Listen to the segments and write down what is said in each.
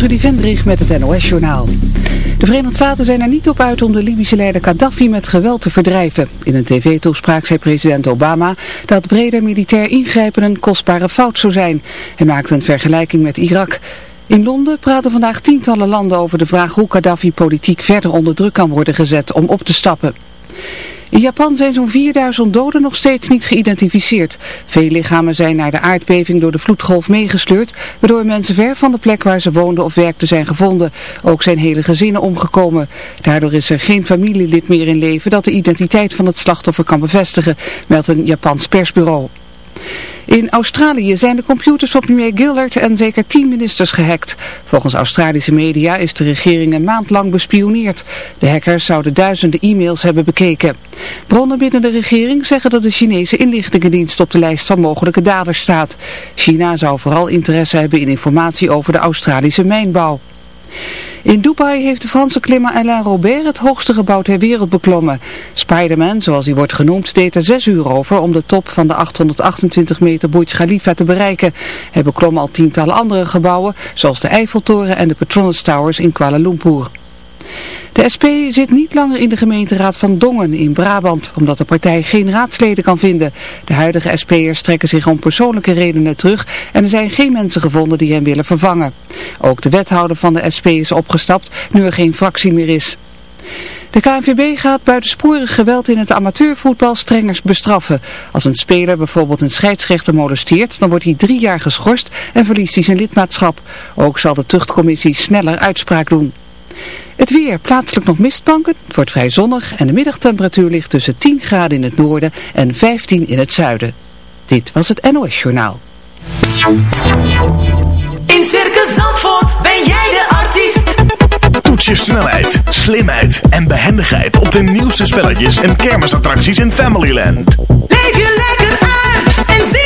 Trudy Vendrich met het NOS-journaal. De Verenigde Staten zijn er niet op uit om de Libische leider Gaddafi met geweld te verdrijven. In een tv-toespraak zei president Obama dat breder militair ingrijpen een kostbare fout zou zijn. Hij maakte een vergelijking met Irak. In Londen praten vandaag tientallen landen over de vraag hoe Gaddafi politiek verder onder druk kan worden gezet om op te stappen. In Japan zijn zo'n 4000 doden nog steeds niet geïdentificeerd. Veel lichamen zijn naar de aardbeving door de vloedgolf meegesleurd, waardoor mensen ver van de plek waar ze woonden of werkten zijn gevonden. Ook zijn hele gezinnen omgekomen. Daardoor is er geen familielid meer in leven dat de identiteit van het slachtoffer kan bevestigen, meldt een Japans persbureau. In Australië zijn de computers van premier Gillard en zeker tien ministers gehackt. Volgens Australische media is de regering een maand lang bespioneerd. De hackers zouden duizenden e-mails hebben bekeken. Bronnen binnen de regering zeggen dat de Chinese inlichtingendienst op de lijst van mogelijke daders staat. China zou vooral interesse hebben in informatie over de Australische mijnbouw. In Dubai heeft de Franse klimmer Alain Robert het hoogste gebouw ter wereld beklommen. Spider-Man, zoals hij wordt genoemd, deed er zes uur over om de top van de 828 meter Burj Khalifa te bereiken. Hij beklom al tientallen andere gebouwen, zoals de Eiffeltoren en de Petronas Towers in Kuala Lumpur. De SP zit niet langer in de gemeenteraad van Dongen in Brabant, omdat de partij geen raadsleden kan vinden. De huidige SP'ers trekken zich om persoonlijke redenen terug en er zijn geen mensen gevonden die hen willen vervangen. Ook de wethouder van de SP is opgestapt, nu er geen fractie meer is. De KNVB gaat buitensporig geweld in het amateurvoetbal strenger bestraffen. Als een speler bijvoorbeeld een scheidsrechter molesteert, dan wordt hij drie jaar geschorst en verliest hij zijn lidmaatschap. Ook zal de tuchtcommissie sneller uitspraak doen. Het weer, plaatselijk nog mistbanken, het wordt vrij zonnig en de middagtemperatuur ligt tussen 10 graden in het noorden en 15 in het zuiden. Dit was het NOS Journaal. In Circus Zandvoort ben jij de artiest. Toets je snelheid, slimheid en behendigheid op de nieuwste spelletjes en kermisattracties in Familyland. Leef je lekker uit en zie.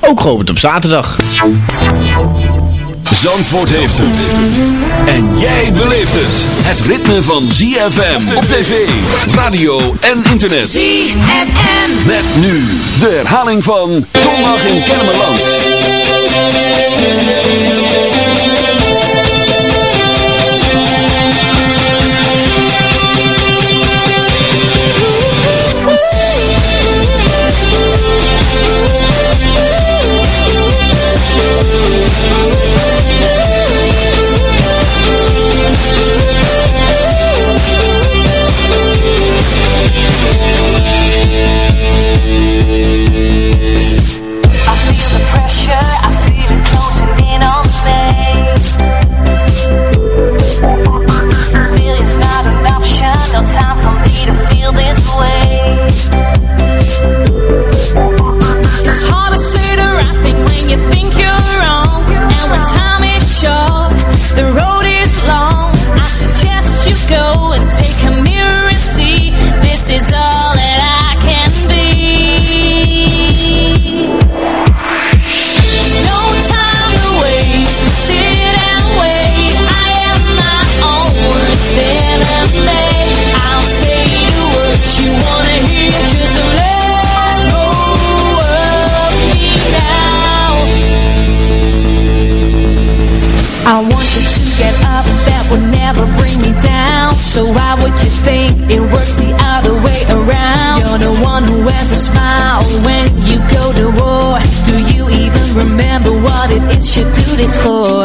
ook geopend op zaterdag. Zandvoort heeft het. En jij beleeft het. Het ritme van ZFM op tv, radio en internet. ZFM. Met nu de herhaling van Zondag in Kennemerland. You do this for?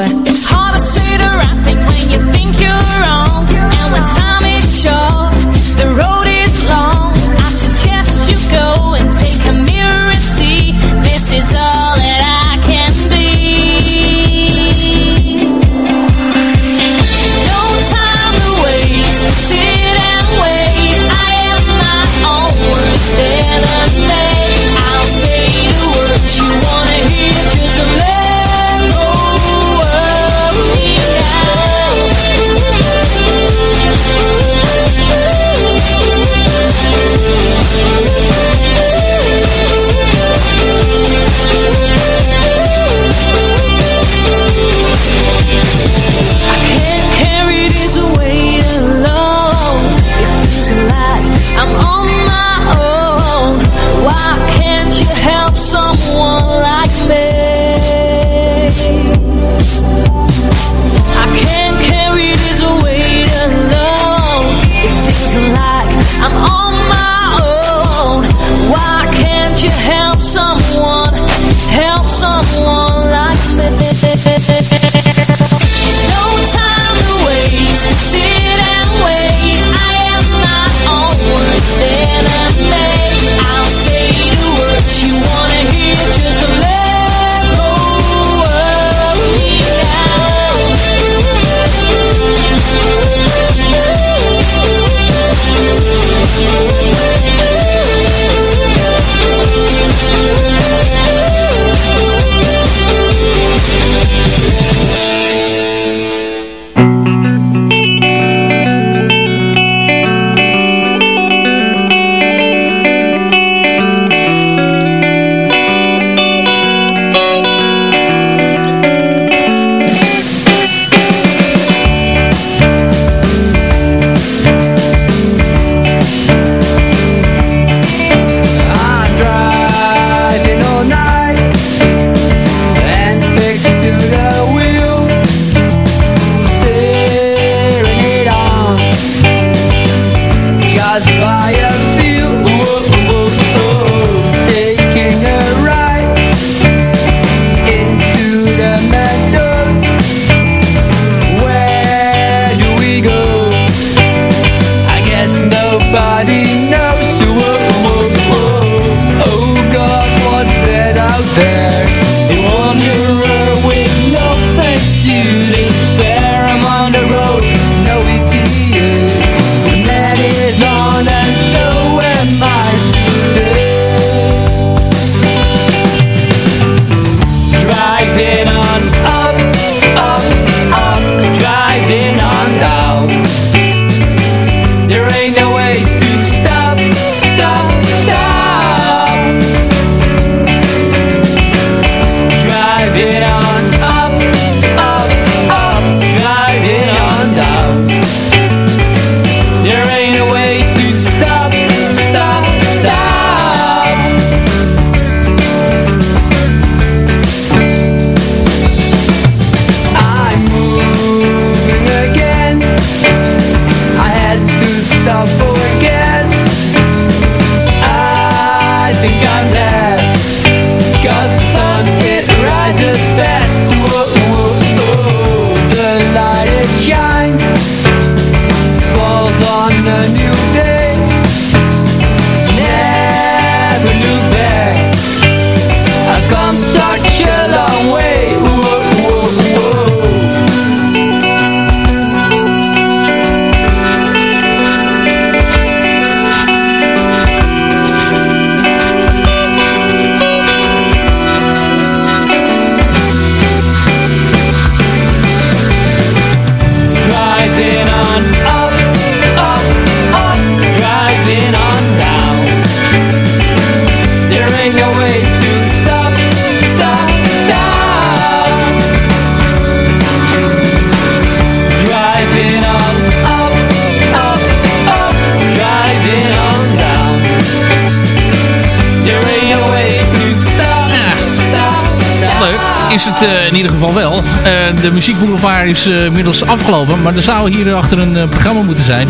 De muziekboulevard is uh, inmiddels afgelopen. Maar er zou hier achter een programma moeten zijn.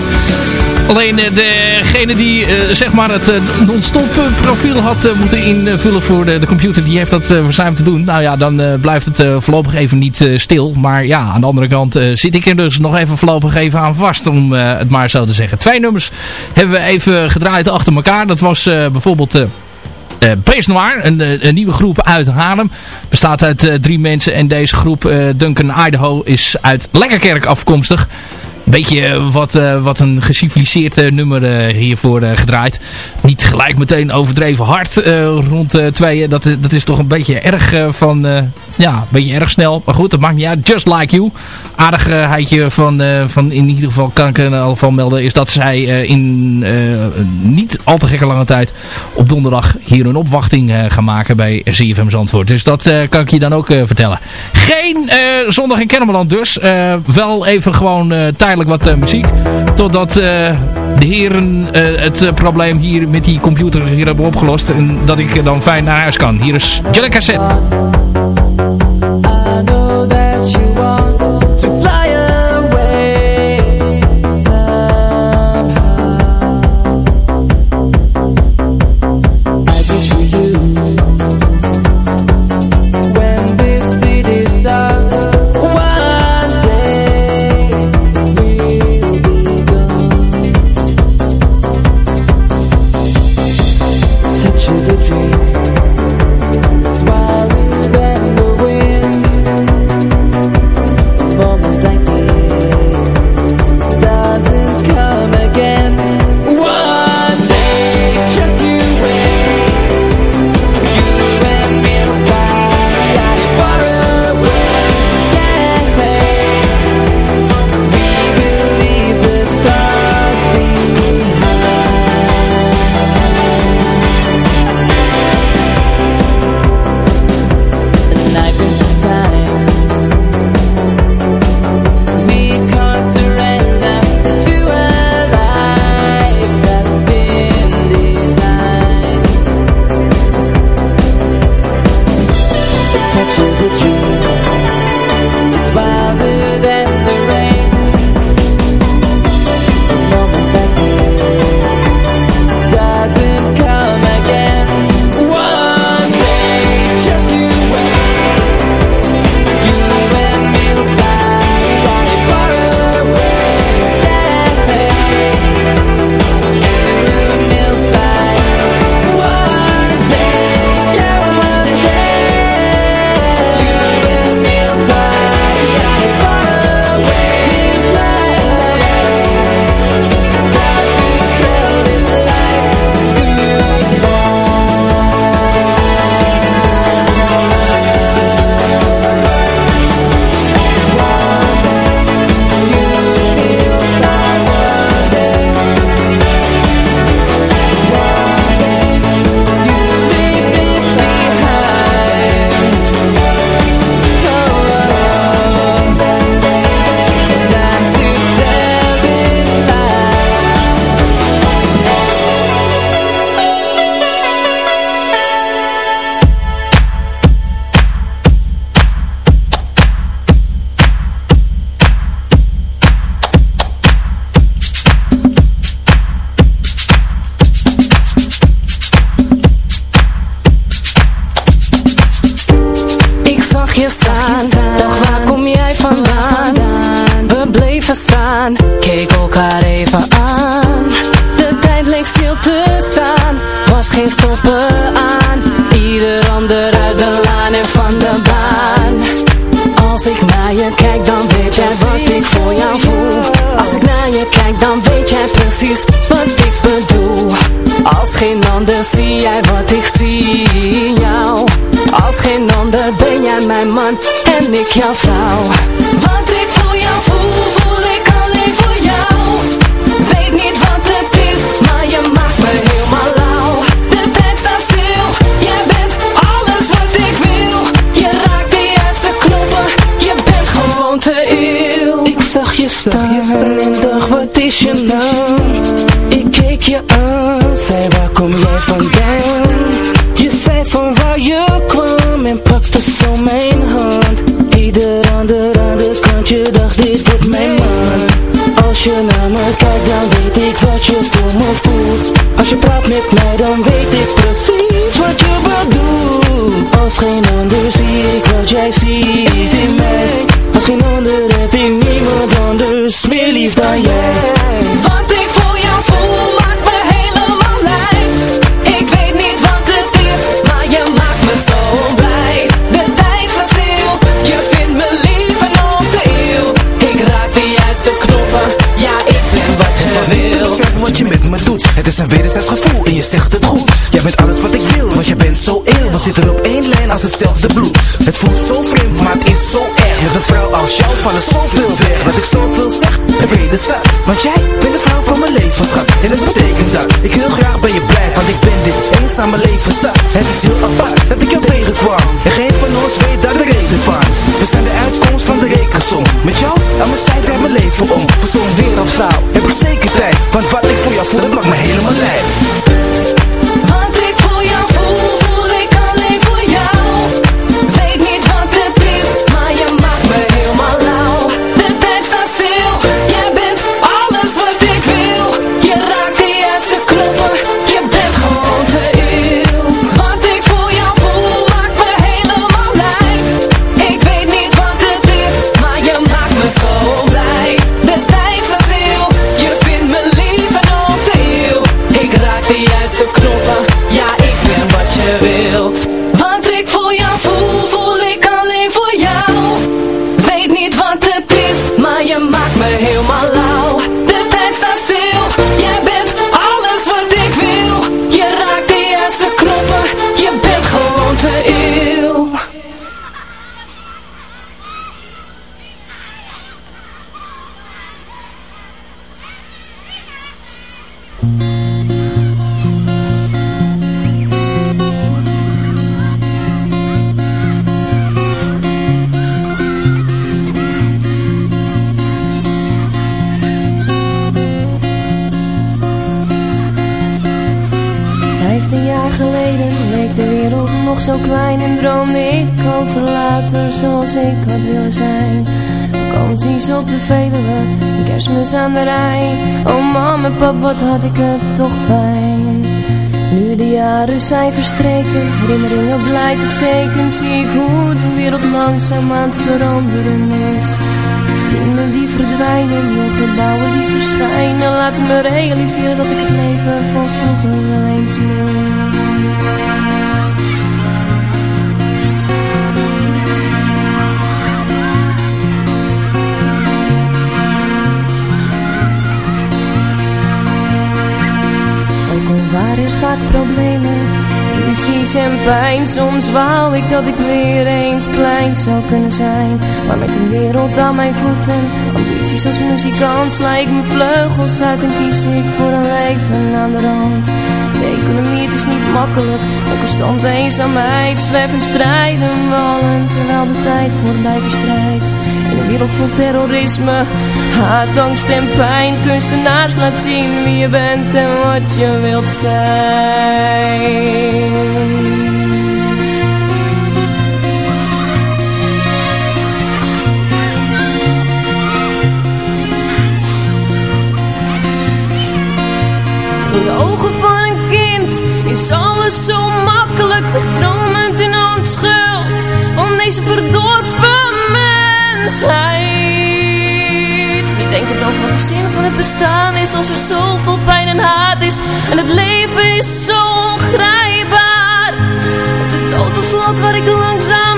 Alleen degene die zeg maar het non-stop profiel had moeten invullen voor de, de, computer. Die heeft dat verzuimd te doen. Nou ja, dan blijft het voorlopig even niet stil. Maar ja, aan de andere kant zit ik er dus nog even voorlopig even aan vast. Om het maar zo te zeggen. Twee nummers hebben we even gedraaid achter elkaar. Dat was bijvoorbeeld... Uh, Beest Noir, een, een, nieuwe groep uit Haarlem. Bestaat uit uh, drie mensen en deze groep, Duncan Idaho, is uit Lekkerkerk afkomstig beetje wat, uh, wat een geciviliseerd uh, nummer hiervoor gedraaid. Niet gelijk meteen overdreven hard rond tweeën. Dat, dat is toch een beetje erg van, ja, een beetje erg snel. Maar goed, dat maakt niet uit. Just Like You. Aardigheidje van, van in ieder geval kan ik in ieder geval melden. Is dat zij in niet al te gekke lange tijd op donderdag hier een opwachting gaan maken bij ZFM Zandvoort. Dus dat kan ik je dan ook vertellen. Geen zondag in Kennemerland dus. wel even gewoon tijdens wat uh, muziek. Totdat uh, de heren uh, het probleem hier met die computer hier hebben opgelost. En dat ik dan fijn naar huis kan. Hier is Jelly Cassette. Als je naar me kijkt dan weet ik wat je voor me voelt. Als je praat met mij dan weet ik precies wat je bedoelt. Als geen ander zie ik wat jij ziet in mij. Als geen ander heb ik niemand anders meer lief dan jij. Wat ik voel Het is een wederzijds gevoel en je zegt het goed. Jij bent alles wat ik wil, want je bent zo eeuw We zitten op één lijn als hetzelfde bloed. Het voelt zo vreemd, maar het is zo erg. Met een vrouw als jou vallen zoveel weg. Dat ik zoveel zeg, en vrede zat Want jij bent de vrouw van mijn leven, schat. En dat betekent dat ik heel graag bij je blijf Want ik ben dit eenzame leven zat. Het is heel apart dat ik jou tegenkwam. En geen van ons weet daar de reden van. We zijn de uitkomst van de rekensom. Met jou aan mijn zijde heb mijn leven om. Voor zo'n wereldvrouw heb ik zeker tijd Want wat ik voor jou voel, dat maakt me helemaal lijp over later zoals ik had willen zijn. Vakanties op de Veluwe, kerstmis aan de Rijn. Oh mam en pap, wat had ik het toch fijn. Nu de jaren zijn verstreken, herinneringen blijven steken, zie ik hoe de wereld langzaam aan het veranderen is. Vrienden die verdwijnen, nieuwe gebouwen die verschijnen Laten me realiseren dat ik het leven van vroeger wel eens waren er vaak problemen, illusies en pijn. Soms wou ik dat ik weer eens klein zou kunnen zijn. Maar met een wereld aan mijn voeten, ambities als muzikant Sla ik mijn vleugels uit en kies ik voor een leven aan de rand. De economie, het is niet makkelijk, een constante eenzaamheid Zwerven strijden we allen, terwijl de tijd voorbij verstrijkt wereld vol terrorisme, haat, angst en pijn Kunstenaars laat zien wie je bent en wat je wilt zijn. Door de ogen van een kind is alles zo makkelijk. Wegdromend in onschuld van deze verdorven mensheid Niet denkend over wat de zin van het bestaan is Als er zoveel pijn en haat is. En het leven is zo ongrijpbaar. Met de dood als lot waar ik langzaam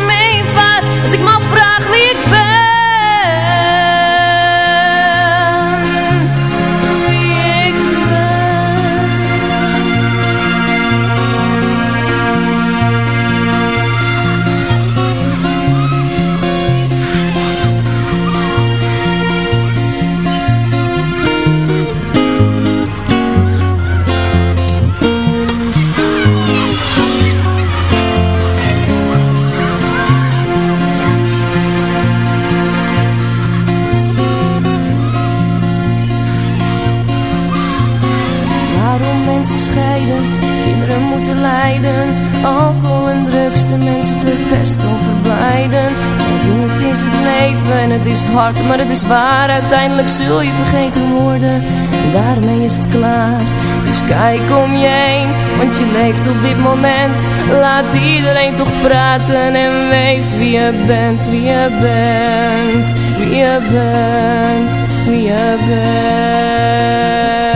maar het is waar. Uiteindelijk zul je vergeten worden en daarmee is het klaar. Dus kijk om je heen, want je leeft op dit moment. Laat iedereen toch praten en wees wie je bent, wie je bent, wie je bent, wie je bent.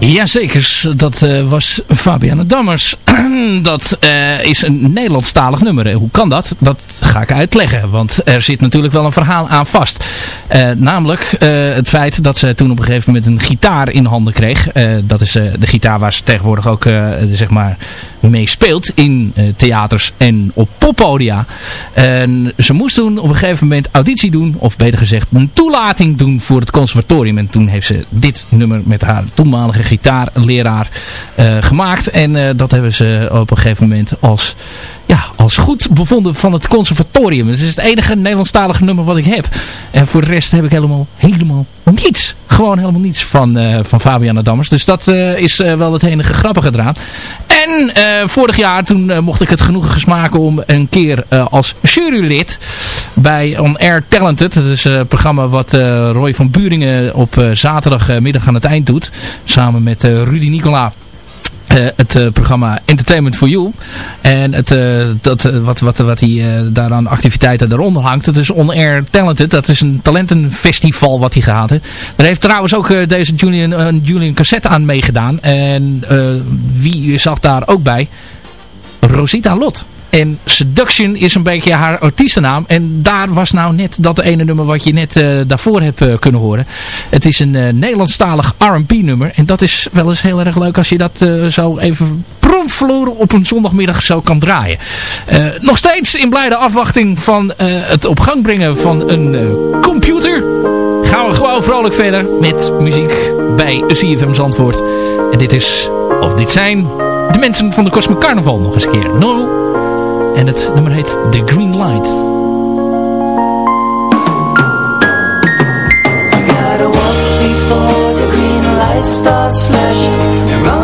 Jazeker, dat uh, was Fabiana Dammers. dat uh, is een Nederlandstalig nummer. Hoe kan dat? Dat ga ik uitleggen, want er zit natuurlijk wel een verhaal aan vast. Uh, namelijk het feit dat ze toen op een gegeven moment een gitaar in handen kreeg. dat is de gitaar waar ze tegenwoordig ook zeg maar mee speelt in theaters en op poppodia. En ze moest toen op een gegeven moment auditie doen, of beter gezegd een toelating doen voor het conservatorium. En toen heeft ze dit nummer met haar toenmalige gitaarleraar gemaakt. En dat hebben ze op een gegeven moment als, ja, als goed bevonden van het conservatorium. Het is het enige Nederlandstalige nummer wat ik heb. En voor de rest heb ik helemaal, helemaal niets. Gewoon helemaal niets van, uh, van Fabiana Dammers. Dus dat is wel het enige grappige eraan. En vorig jaar toen mocht ik het genoegen gesmaken om een keer als jurylid bij On Air Talented. Dat is een programma wat Roy van Buringen op zaterdagmiddag aan het eind doet. Samen met Rudy Nicola. Uh, het uh, programma Entertainment for You. En het, uh, dat, wat, wat, wat hij daaraan activiteiten eronder hangt. Dat is On Air Talented. Dat is een talentenfestival wat hij gehad heeft. Daar heeft trouwens ook deze Julian, Julian Cassette aan meegedaan. En wie zat daar ook bij? Rosita Lot. En Seduction is een beetje haar artiestennaam. En daar was nou net dat ene nummer wat je net uh, daarvoor hebt uh, kunnen horen. Het is een uh, Nederlandstalig R&B nummer. En dat is wel eens heel erg leuk als je dat zo even promptverloren op een zondagmiddag zo kan draaien. nog steeds in blijde afwachting van het op gang brengen van een computer. Gaan we gewoon vrolijk verder met muziek bij CFM Zandvoort. En dit is, of dit zijn, de mensen van de Cosmic Carnival nog eens een keer. No En het nummer heet The Green Light. starts flashing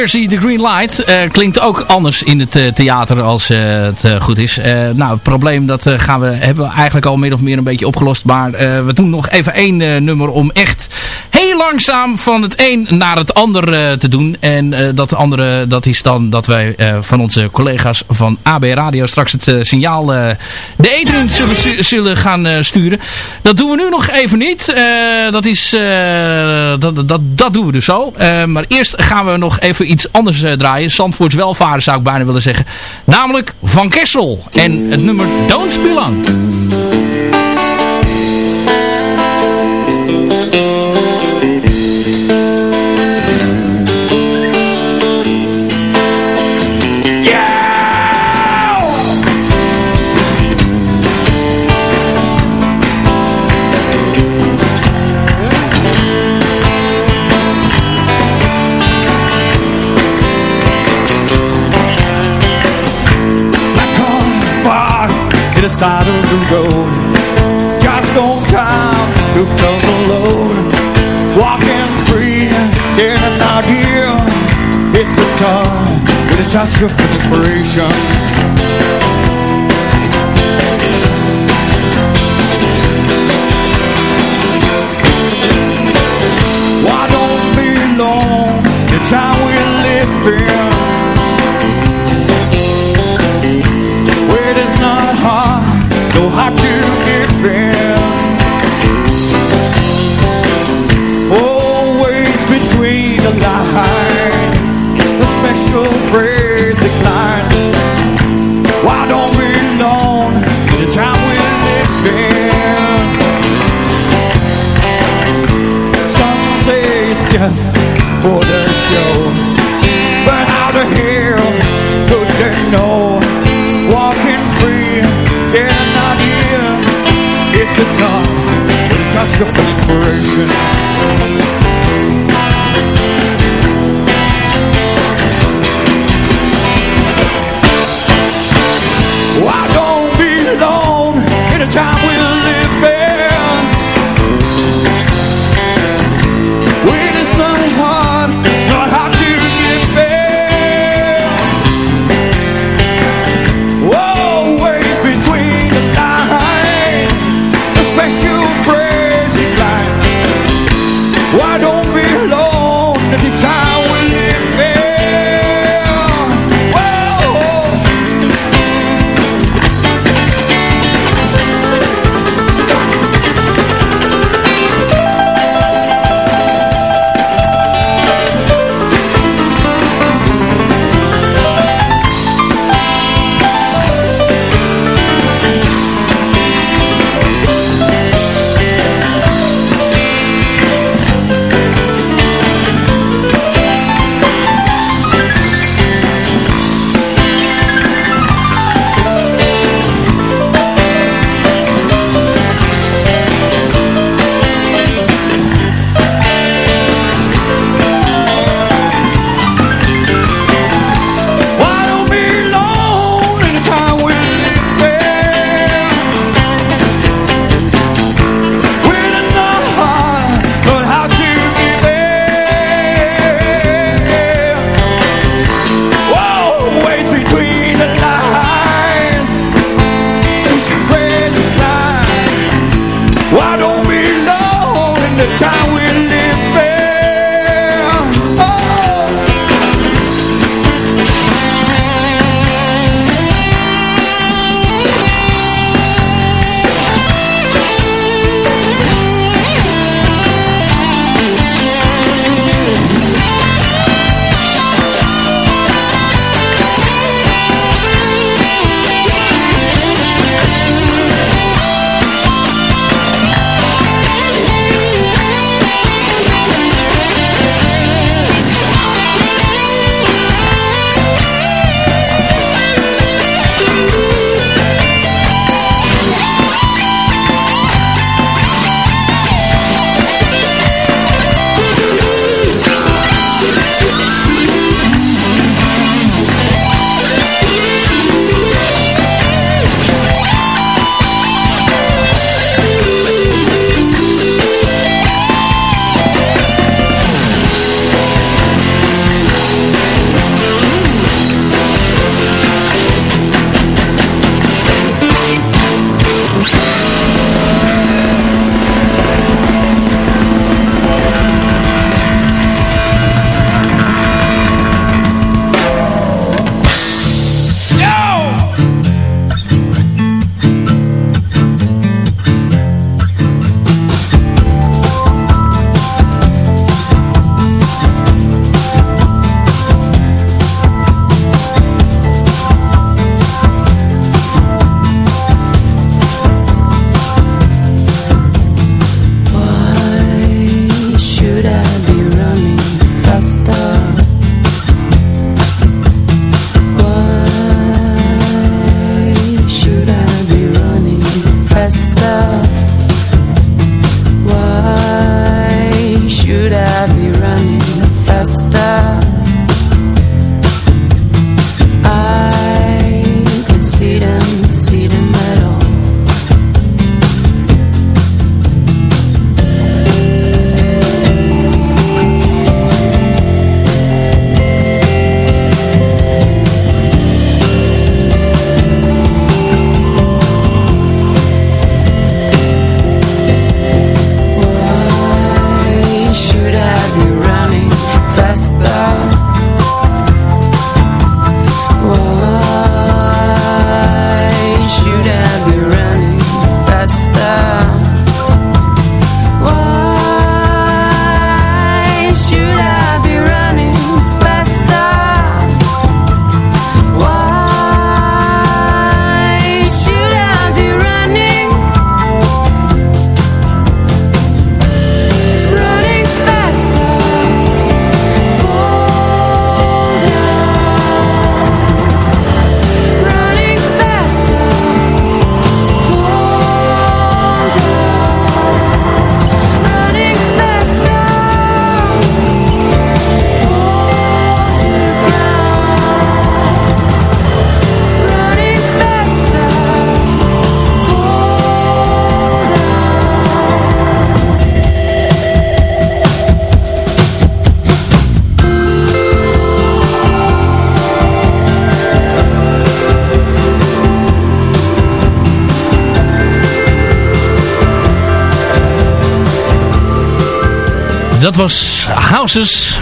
versie The Green Light uh, klinkt ook anders in het uh, theater als uh, het goed is. nou, het probleem dat gaan we, hebben we eigenlijk al min of meer een beetje opgelost. Maar we doen nog even één nummer om echt langzaam van het een naar het ander te doen. En dat andere, dat is dan dat wij van onze collega's van AB Radio straks het signaal de eten zullen, zullen gaan sturen. Dat doen we nu nog even niet. dat, is, dat, dat, dat doen we dus zo. maar eerst gaan we nog even iets anders draaien. Zandvoorts welvaren zou ik bijna willen zeggen. Namelijk Van Kessel. En het nummer Don't Belong. to Gefühl.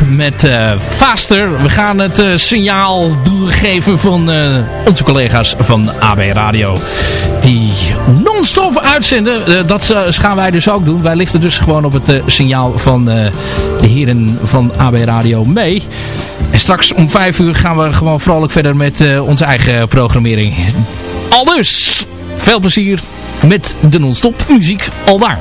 Met uh, Faster. We gaan het uh, signaal doorgeven van uh, onze collega's van AB Radio. Die non-stop uitzenden. dat gaan wij dus ook doen. Wij lichten dus gewoon op het signaal van de heren van AB Radio mee. En straks om vijf uur gaan we gewoon vrolijk verder met onze eigen programmering. Al dus, veel plezier met de non-stop muziek al daar.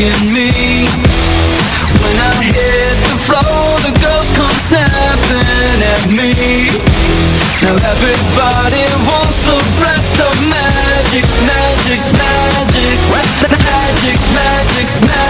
In me. When I hit the floor, the girls come snapping at me. Now everybody wants a blast of magic, magic, magic Magic, magic, magic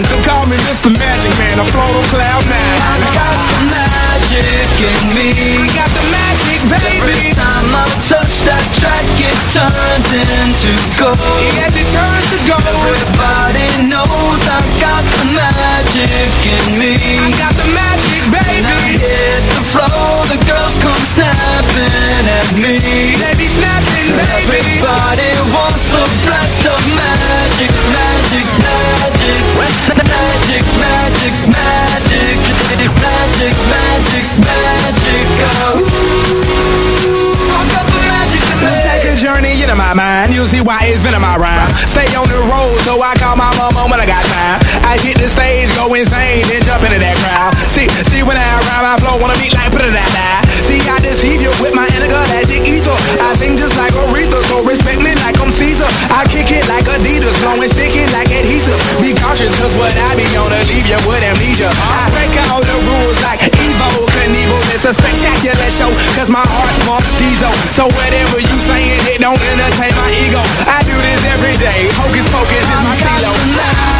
So call me Mr. Magic Man, I float on cloud nine. I got the magic in me. I got the magic, baby. Every time I touch that track, it turns into gold. Yes, it turns to gold. Everybody knows I got the magic in me. I got the magic, baby. When I hit the floor, the girls come snapping at me. They be snapping, baby. Everybody wants a blast of magic, magic, magic, magic, magic, magic, magic, magic. Oh, I got the magic. Take a journey into my mind. You'll see why it's been in my rhyme. Stay on the road, so I call my mama when I got time. I hit the stage, go insane, then jump into that crowd. See, see when I rhyme, I flow, wanna beat like put it that die. See, I deceive you with my intergalactic ether. I sing just like Aretha, so respect me like I'm Caesar. I kick it like Adidas, blowing adhesive. Cause what I be on to leave you with amnesia. I break all the rules like Evo Knievel. It's a spectacular show, cause my heart pumps diesel. So whatever you saying, it don't entertain my ego. I do this every day. Hocus pocus is my stilo.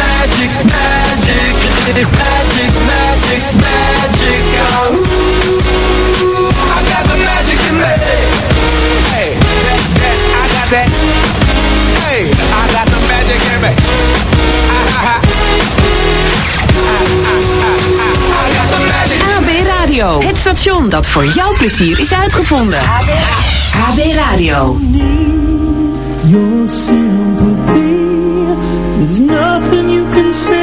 magic, magic, magic, magic. Oh, I got the magic in me. Hey, that, that, I got that. Hey, I got the magic in me. I got the magic. HB Radio, het station dat voor jouw plezier is uitgevonden. HB Radio. your sympathy. See.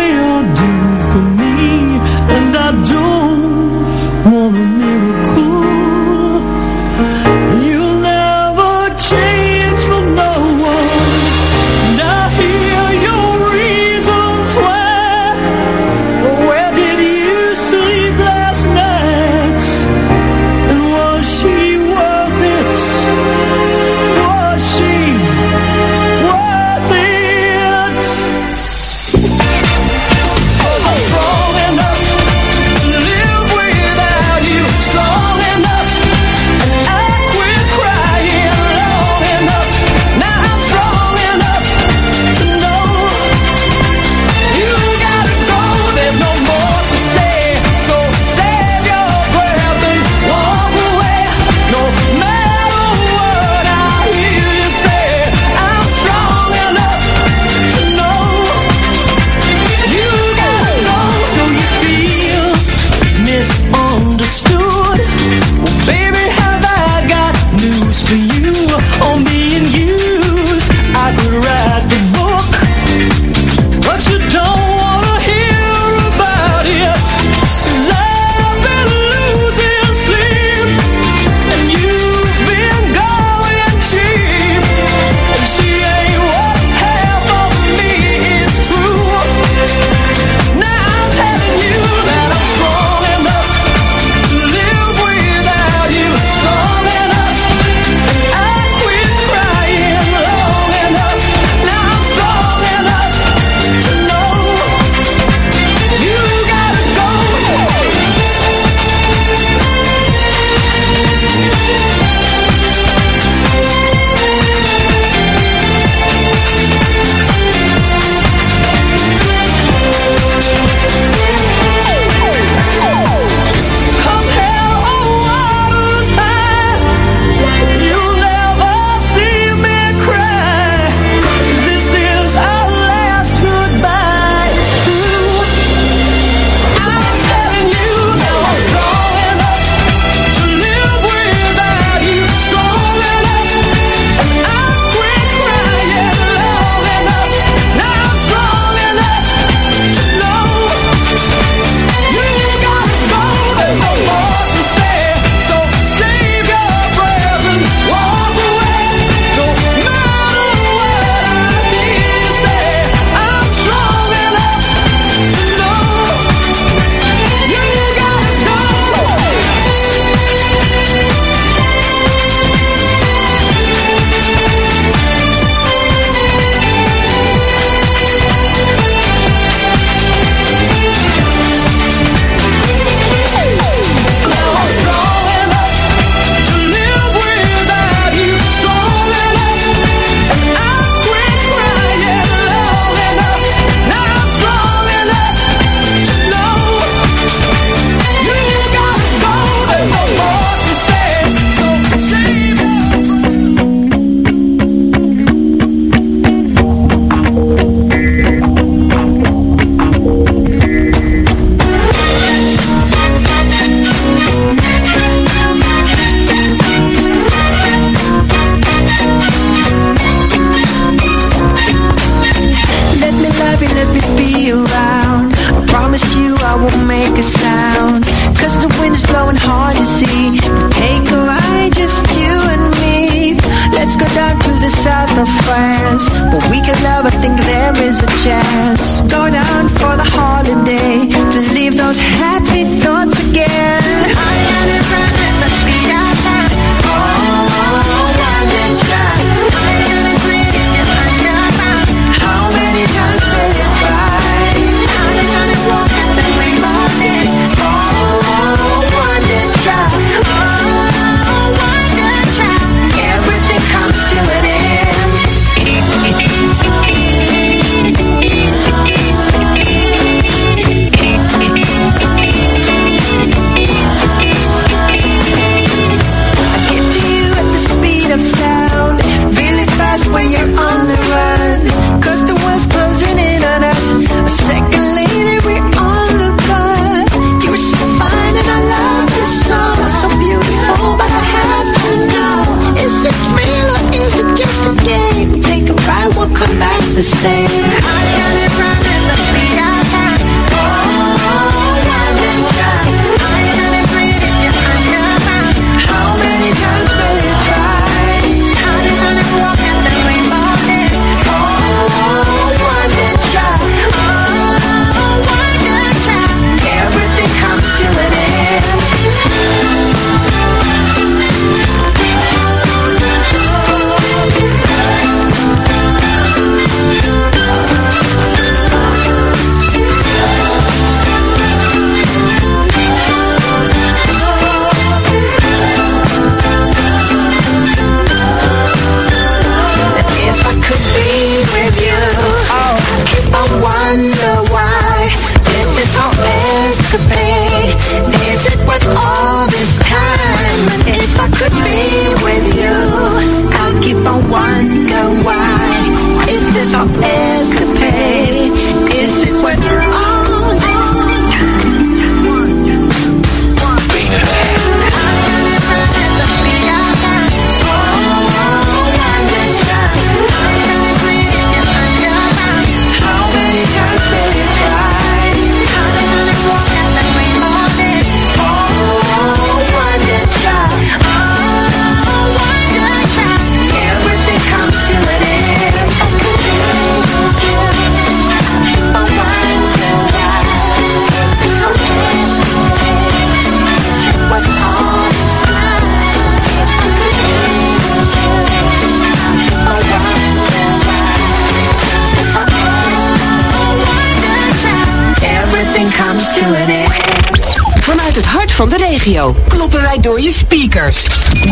van de regio. Kloppen wij door je speakers.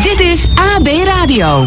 Dit is AB Radio.